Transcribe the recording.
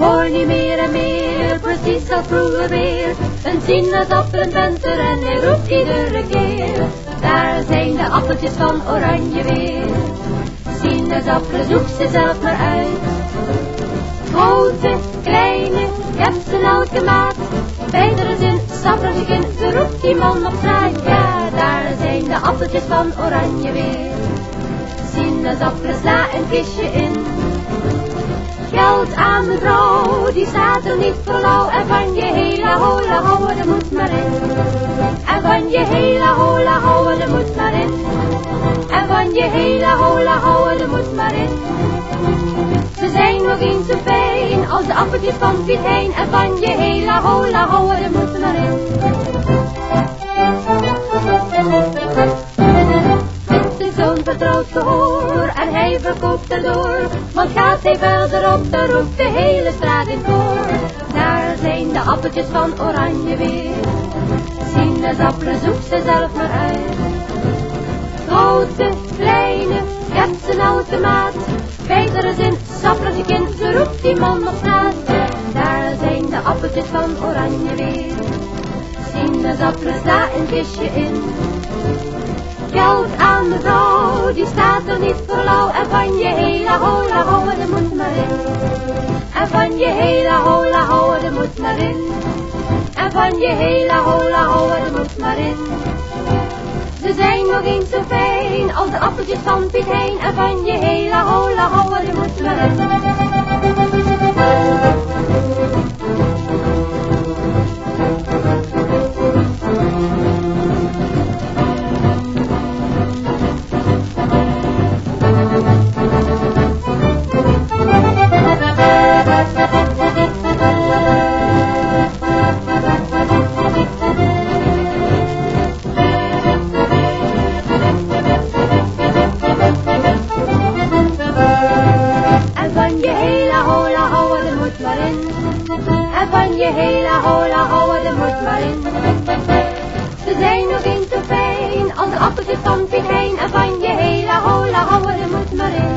hoor niet meer en meer, precies als vroeger weer. Een sinaasappel, een venter en hij roept iedere keer. Daar zijn de appeltjes van oranje weer. Sinaasappelen, zoek ze zelf maar uit. Grote, kleine, ik heb ze in elke maat. Beidere zin, sappelen, ze roept die man op straat. Ja, daar zijn de appeltjes van oranje weer. Sinaasappelen, sla een kistje in. Geld aan de vrouw, die staat er niet voor lauw. En van je hele hola houden, er moet maar in. En van je hele hola houden, er moet maar in. En van je hele hola houden, er moet maar in. Ze zijn nog eens zo fijn als de appeltjes van Piet Hein. En van je hele hola houden, verkoopt erdoor. Want gaat hij verder op, dan roept de hele straat in koor. Daar zijn de appeltjes van oranje weer. Sinaasappelen zoek ze zelf maar uit. Grote, kleine, ik heb ze in elke maat. Beidere zin, sappelen kind, ze roept die man op straat. Daar zijn de appeltjes van oranje weer. Sinaasappelen, sta een kistje in. Geld aan de vrouw, die staat En van je hele hola houden, er moet maar in. En van je hele hola houden, er moet maar in. Ze zijn nog eens zo fijn als de appeltjes van Piet Hein. En van je hele hola houden, er moet maar in. En van je hele hola houden, er moet maar in. Ze zijn nog in te fijn, als de appeltje van Piet heen. En van je hele hola houden, er moet maar in.